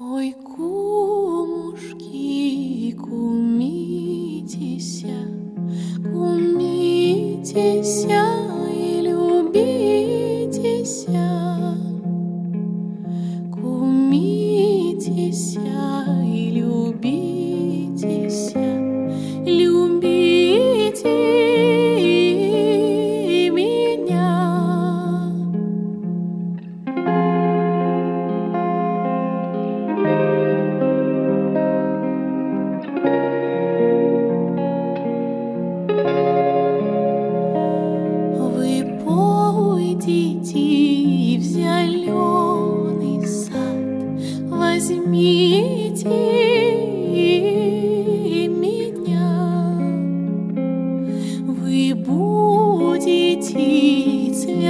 Ой, кумушки,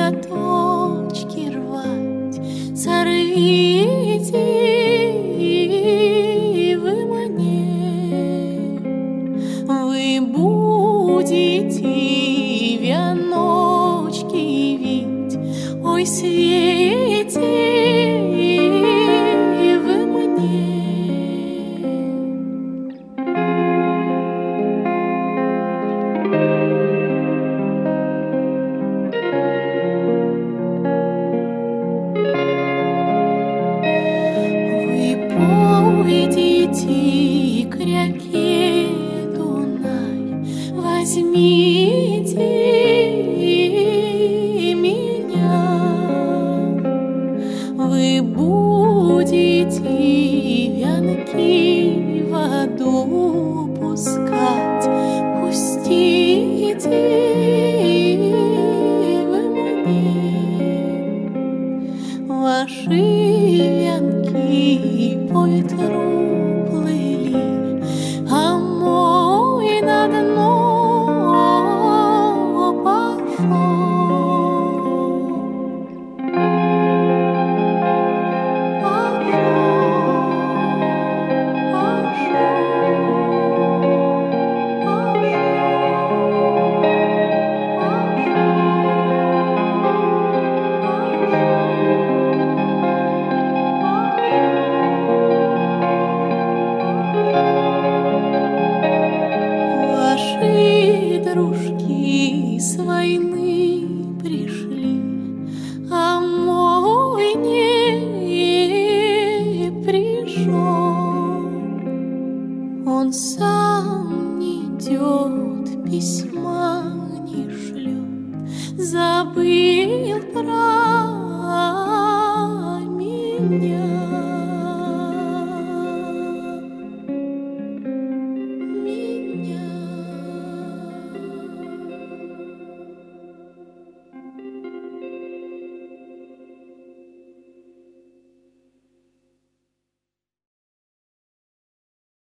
цветочки рвать, сорвите вы мне. Вы будете веночки вить, ой, свете вянки в пускать, пустите вы мне. Ваши венки по ветру Он сам не идет, письма не шлет, забыл про